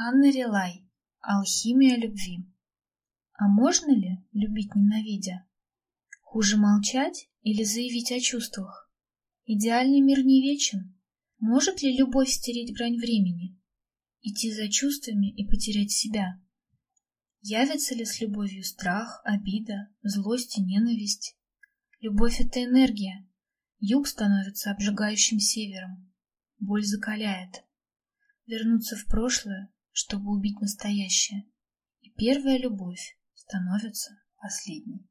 Анна Релай. Алхимия любви. А можно ли любить ненавидя? Хуже молчать или заявить о чувствах? Идеальный мир не вечен. Может ли любовь стереть грань времени? Идти за чувствами и потерять себя? Явится ли с любовью страх, обида, злость и ненависть? Любовь — это энергия. Юг становится обжигающим севером. Боль закаляет. Вернуться в прошлое чтобы убить настоящее. И первая любовь становится последней.